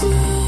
see